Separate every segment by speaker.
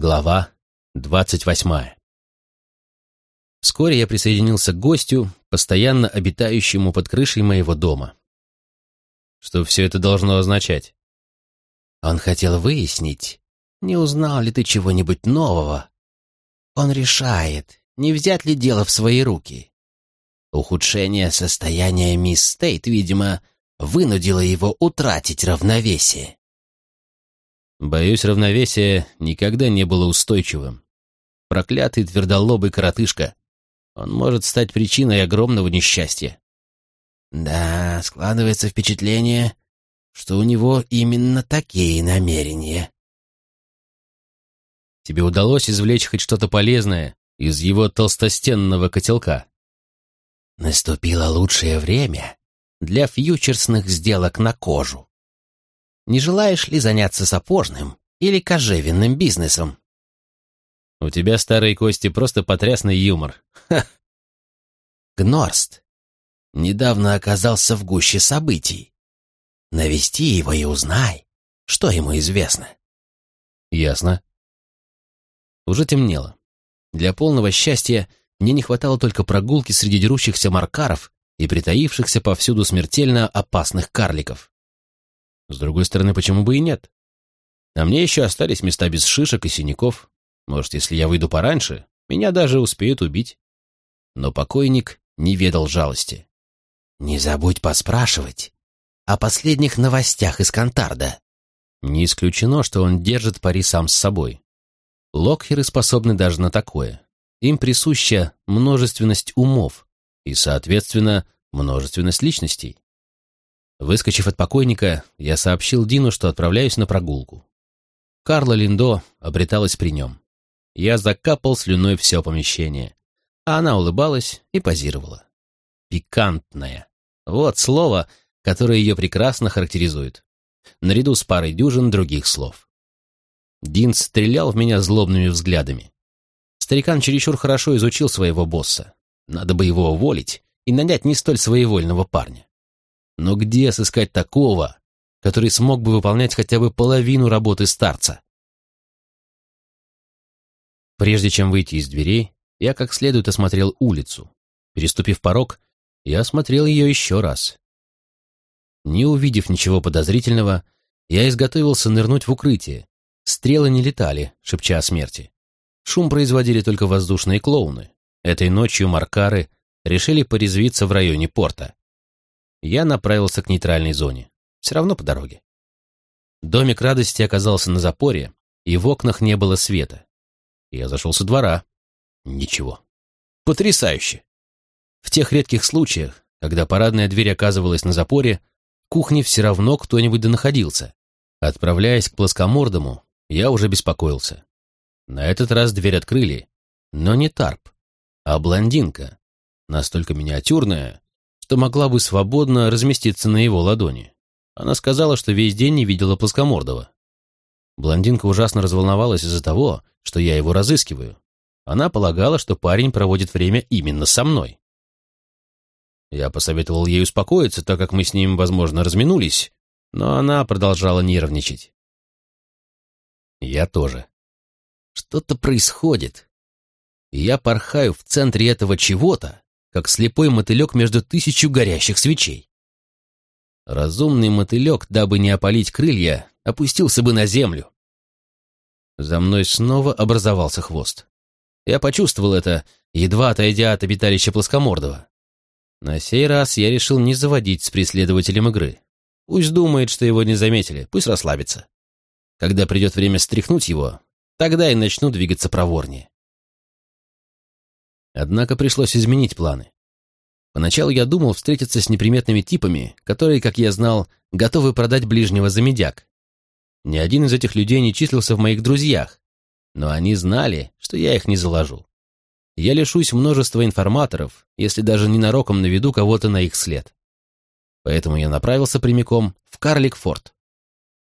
Speaker 1: Глава двадцать восьмая Вскоре я присоединился к гостю, постоянно обитающему под крышей моего дома. Что все это должно означать?
Speaker 2: Он хотел выяснить, не узнал ли ты чего-нибудь нового. Он решает, не взять ли дело в свои руки. Ухудшение состояния мисс Стейт, видимо, вынудило его утратить равновесие.
Speaker 1: Боюсь, равновесие никогда не было устойчивым. Проклятый твердолобый коротышка. Он может стать причиной огромного несчастья.
Speaker 2: Да, складывается впечатление, что у него именно такие намерения.
Speaker 1: Тебе удалось извлечь хоть что-то полезное из его толстостенного котелка?
Speaker 2: Наступило лучшее время для фьючерсных сделок на кожу. Не желаешь ли заняться сапожным или кожевенным бизнесом?
Speaker 1: У тебя, старые кости, просто потрясный юмор. Ха!
Speaker 2: Гнорст недавно оказался в гуще событий. Навести его и узнай, что ему известно.
Speaker 1: Ясно. Уже темнело. Для полного счастья мне не хватало только прогулки среди дерущихся маркаров и притаившихся повсюду смертельно опасных карликов. С другой стороны, почему бы и нет? А мне еще остались места без шишек и синяков. Может, если я выйду пораньше, меня даже успеют убить. Но покойник не ведал жалости.
Speaker 2: «Не забудь поспрашивать о последних новостях из Кантарда».
Speaker 1: Не исключено, что он держит пари сам с собой. Локхеры способны даже на такое. Им присуща множественность умов и, соответственно, множественность личностей. Выскочив от покойника, я сообщил Дину, что отправляюсь на прогулку. Карла Линдо обреталась при нем. Я закапал слюной все помещение, а она улыбалась и позировала. Пикантная. Вот слово, которое ее прекрасно характеризует. Наряду с парой дюжин других слов. Дин стрелял в меня злобными взглядами. Старикан чересчур хорошо изучил своего босса. Надо бы его уволить и нанять не столь своевольного парня. Но где сыскать такого, который смог бы выполнять хотя бы половину работы старца? Прежде чем выйти из дверей, я как следует осмотрел улицу. Переступив порог, я осмотрел ее еще раз. Не увидев ничего подозрительного, я изготовился нырнуть в укрытие. Стрелы не летали, шепча о смерти. Шум производили только воздушные клоуны. Этой ночью маркары решили порезвиться в районе порта. Я направился к нейтральной зоне. Все равно по дороге. Домик радости оказался на запоре, и в окнах не было света. Я зашел со двора. Ничего. Потрясающе! В тех редких случаях, когда парадная дверь оказывалась на запоре, в кухне все равно кто-нибудь да находился. Отправляясь к плоскомордому, я уже беспокоился. На этот раз дверь открыли, но не Тарп, а блондинка, настолько миниатюрная, что могла бы свободно разместиться на его ладони. Она сказала, что весь день не видела плоскомордого. Блондинка ужасно разволновалась из-за того, что я его разыскиваю. Она полагала, что парень проводит время именно со мной. Я посоветовал ей успокоиться, так как мы с ним, возможно, разминулись, но она продолжала нервничать. Я тоже. Что-то происходит. Я порхаю в центре этого чего-то, как слепой мотылек между тысячу горящих свечей. Разумный мотылек, дабы не опалить крылья, опустился бы на землю. За мной снова образовался хвост. Я почувствовал это, едва отойдя от обиталища плоскомордого. На сей раз я решил не заводить с преследователем игры. Пусть думает, что его не заметили, пусть расслабится. Когда придет время стряхнуть его, тогда и начну двигаться проворнее. Однако пришлось изменить планы. Поначалу я думал встретиться с неприметными типами, которые, как я знал, готовы продать ближнего за медяк. Ни один из этих людей не числился в моих друзьях, но они знали, что я их не заложу я лишусь множества информаторов, если даже ненароком наведу кого-то на их след. Поэтому я направился прямиком в Карликфорд.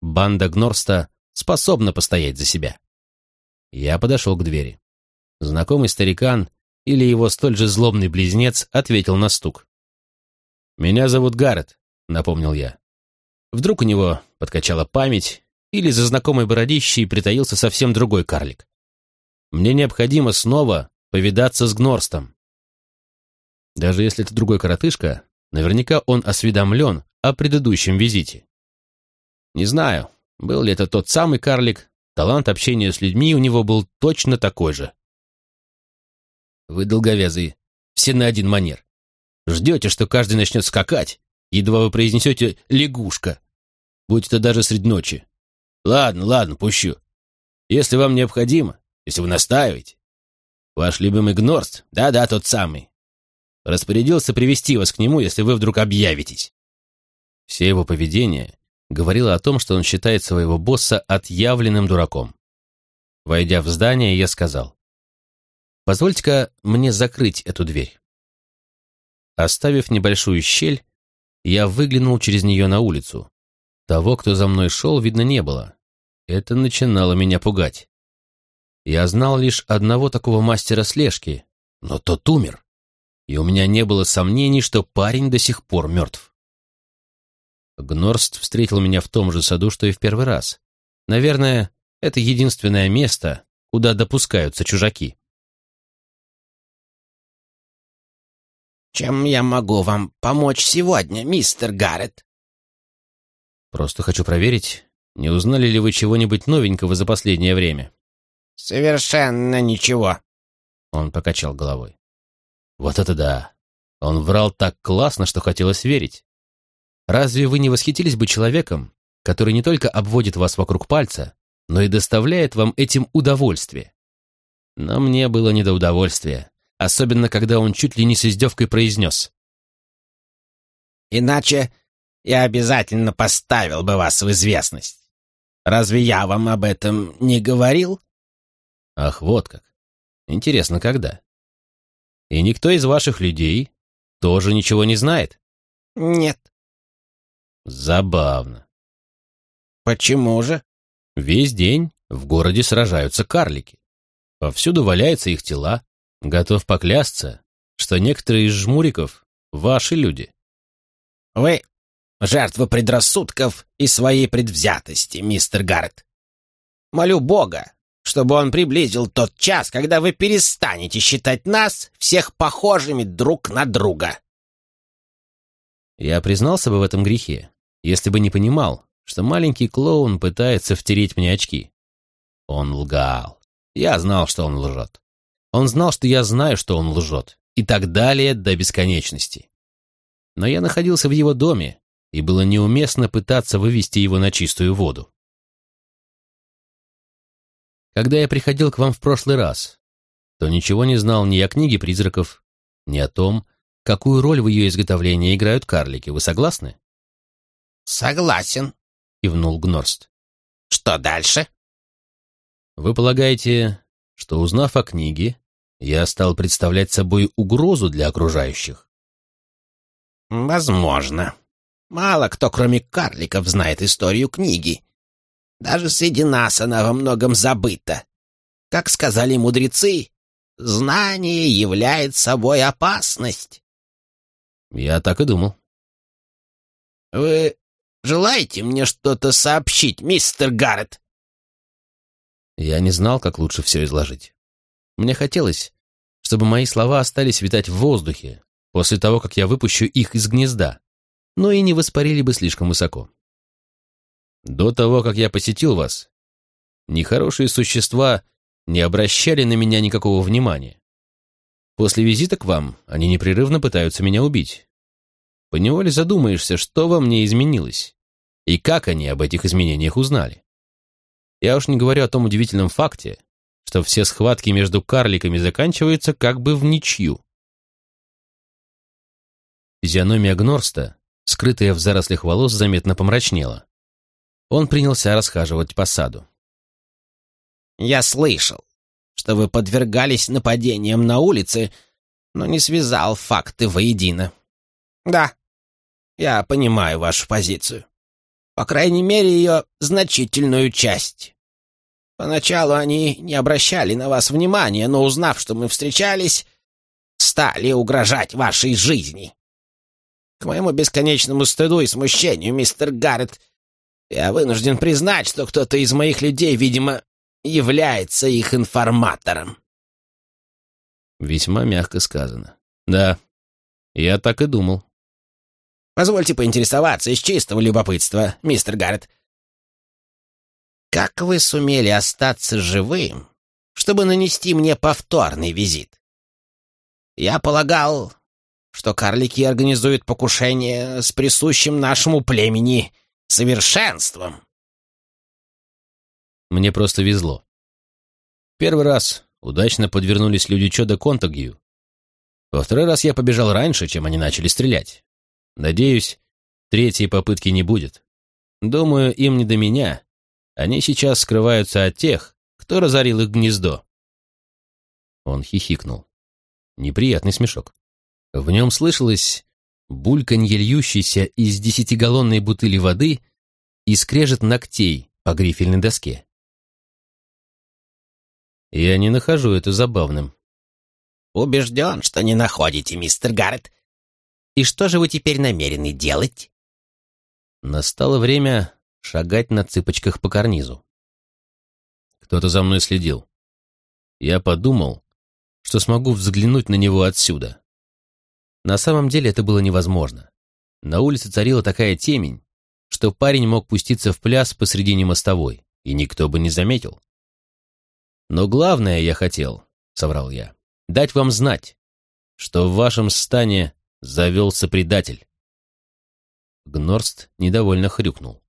Speaker 1: Банда Гнорста способна постоять за себя. Я подошел к двери. Знакомый старикан или его столь же злобный близнец ответил на стук. «Меня зовут Гаррет», — напомнил я. Вдруг у него подкачала память, или за знакомой бородищей притаился совсем другой карлик. Мне необходимо снова повидаться с Гнорстом. Даже если это другой коротышка, наверняка он осведомлен о предыдущем визите. Не знаю, был ли это тот самый карлик, талант общения с людьми у него был точно такой же. Вы долговязые, все на один манер. Ждете, что каждый начнет скакать, едва вы произнесете «лягушка», будь это даже среди ночи. Ладно, ладно, пущу. Если вам необходимо, если вы настаиваете. Ваш любимый Гнорст, да-да, тот самый, распорядился привести вас к нему, если вы вдруг объявитесь. Все его поведение говорило о том, что он считает своего босса отъявленным дураком. Войдя в здание, я сказал, «Позвольте-ка мне закрыть эту дверь». Оставив небольшую щель, я выглянул через нее на улицу. Того, кто за мной шел, видно не было. Это начинало меня пугать. Я знал лишь одного такого мастера слежки, но тот умер, и у меня не было сомнений, что парень до сих пор мертв. Гнорст встретил меня в том же саду, что и в первый раз. Наверное, это единственное место, куда допускаются чужаки.
Speaker 2: «Чем я могу вам помочь сегодня, мистер Гаррет?»
Speaker 1: «Просто хочу проверить, не узнали ли вы чего-нибудь новенького за последнее время?»
Speaker 2: «Совершенно ничего», —
Speaker 1: он покачал головой. «Вот это да! Он врал так классно, что хотелось верить. Разве вы не восхитились бы человеком, который не только обводит вас вокруг пальца, но и доставляет вам этим удовольствие?» Но мне было не до удовольствия особенно когда он чуть ли не с издевкой произнес.
Speaker 2: «Иначе я обязательно поставил бы вас в известность. Разве я вам об этом не говорил?»
Speaker 1: «Ах, вот как. Интересно, когда?» «И никто из ваших людей тоже ничего не знает?»
Speaker 2: «Нет».
Speaker 1: «Забавно».
Speaker 2: «Почему же?»
Speaker 1: «Весь день в городе сражаются карлики. Повсюду валяются их тела, Готов поклясться, что некоторые из жмуриков — ваши люди.
Speaker 2: Вы жертва предрассудков и своей предвзятости, мистер Гаррет. Молю Бога, чтобы он приблизил тот час, когда вы перестанете считать нас всех похожими друг на друга.
Speaker 1: Я признался бы в этом грехе, если бы не понимал, что маленький клоун пытается втереть мне очки. Он лгал. Я знал, что он лжет. Он знал, что я знаю, что он лжет, и так далее до бесконечности. Но я находился в его доме, и было неуместно пытаться вывести его на чистую воду. Когда я приходил к вам в прошлый раз, то ничего не знал ни о книге призраков, ни о том, какую роль в ее изготовлении играют карлики. Вы согласны?
Speaker 2: «Согласен», — кивнул Гнорст. «Что дальше?»
Speaker 1: «Вы полагаете, что, узнав о книге, я стал представлять собой угрозу для окружающих.
Speaker 2: Возможно. Мало кто, кроме карликов, знает историю книги. Даже среди нас она во многом забыта. Как сказали мудрецы, знание является собой опасность.
Speaker 1: Я так и думал.
Speaker 2: Вы желаете мне что-то сообщить, мистер Гаррет?
Speaker 1: Я не знал, как лучше все изложить. Мне хотелось, чтобы мои слова остались витать в воздухе после того, как я выпущу их из гнезда, но и не воспарили бы слишком высоко. До того, как я посетил вас, нехорошие существа не обращали на меня никакого внимания. После визита к вам они непрерывно пытаются меня убить. Поневоле задумаешься, что во мне изменилось, и как они об этих изменениях узнали. Я уж не говорю о том удивительном факте, что все схватки между карликами заканчиваются как бы в ничью. Физиономия Гнорста, скрытая в зарослях волос, заметно помрачнела. Он принялся расхаживать по саду.
Speaker 2: «Я слышал, что вы подвергались нападениям на улице, но не связал факты воедино. Да, я понимаю вашу позицию. По крайней мере, ее значительную часть. Поначалу они не обращали на вас внимания, но узнав, что мы встречались, стали угрожать вашей жизни. К моему бесконечному стыду и смущению, мистер Гаррет, я вынужден признать, что кто-то из моих людей, видимо, является их информатором.
Speaker 1: Весьма мягко сказано. Да, я так и думал.
Speaker 2: Позвольте поинтересоваться из чистого любопытства, мистер Гаррет. Как вы сумели остаться живым, чтобы нанести мне повторный визит? Я полагал, что карлики организуют покушение с присущим нашему племени совершенством.
Speaker 1: Мне просто везло. Первый раз удачно подвернулись люди Чода Контагью. Во второй раз я побежал раньше, чем они начали стрелять. Надеюсь, третьей попытки не будет. Думаю, им не до меня. Они сейчас скрываются от тех, кто разорил их гнездо. Он хихикнул. Неприятный смешок. В нем слышалось бульканье льющейся из десятигаллонной бутыли воды и скрежет ногтей по грифельной доске. Я не нахожу это забавным.
Speaker 2: «Убежден, что не находите, мистер Гаррет. И что же вы теперь намерены делать?»
Speaker 1: Настало время шагать на цыпочках по карнизу. Кто-то за мной следил. Я подумал, что смогу взглянуть на него отсюда. На самом деле это было невозможно. На улице царила такая темень, что парень мог пуститься в пляс посредине мостовой, и никто бы не заметил. Но главное я хотел, — соврал я, — дать вам знать, что в вашем стане завелся предатель. Гнорст недовольно хрюкнул.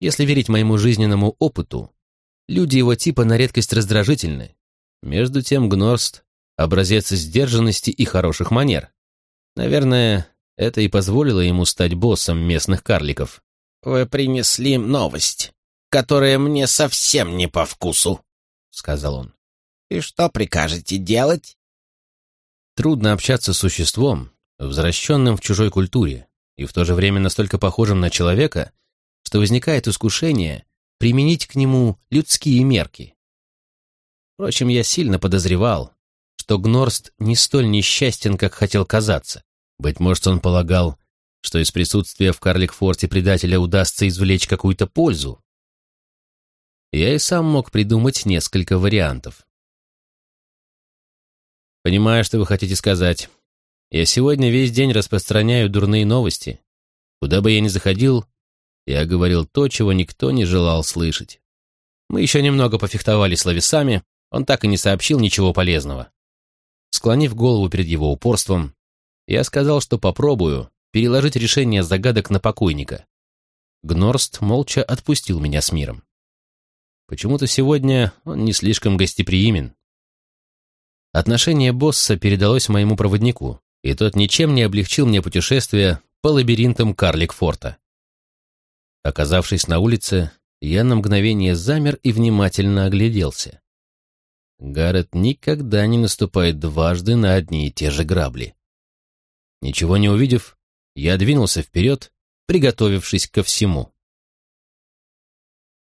Speaker 1: Если верить моему жизненному опыту, люди его типа на редкость раздражительны. Между тем Гнорст — образец сдержанности и хороших манер. Наверное, это и позволило ему стать боссом местных карликов.
Speaker 2: «Вы принесли новость, которая мне совсем не по вкусу», — сказал он. «И что прикажете делать?»
Speaker 1: Трудно общаться с существом, возвращенным в чужой культуре, и в то же время настолько похожим на человека, что возникает искушение применить к нему людские мерки. Впрочем, я сильно подозревал, что Гнорст не столь несчастен, как хотел казаться. Быть может, он полагал, что из присутствия в Карликфорте предателя удастся извлечь какую-то пользу. Я и сам мог придумать несколько вариантов. Понимаю, что вы хотите сказать. Я сегодня весь день распространяю дурные новости. Куда бы я ни заходил, я говорил то, чего никто не желал слышать. Мы еще немного пофехтовали словесами, он так и не сообщил ничего полезного. Склонив голову перед его упорством, я сказал, что попробую переложить решение загадок на покойника. Гнорст молча отпустил меня с миром. Почему-то сегодня он не слишком гостеприимен. Отношение босса передалось моему проводнику, и тот ничем не облегчил мне путешествие по лабиринтам Карликфорта. Оказавшись на улице, я на мгновение замер и внимательно огляделся. Гаррет никогда не наступает дважды на одни и те же грабли. Ничего не увидев, я двинулся вперед, приготовившись ко всему.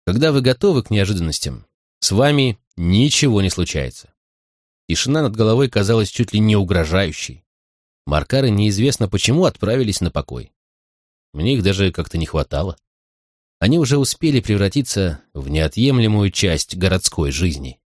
Speaker 1: Когда вы готовы к неожиданностям, с вами ничего не случается. Тишина над головой казалась чуть ли не угрожающей. Маркары неизвестно почему отправились на покой. Мне их даже как-то не хватало. Они уже успели превратиться в неотъемлемую часть городской жизни.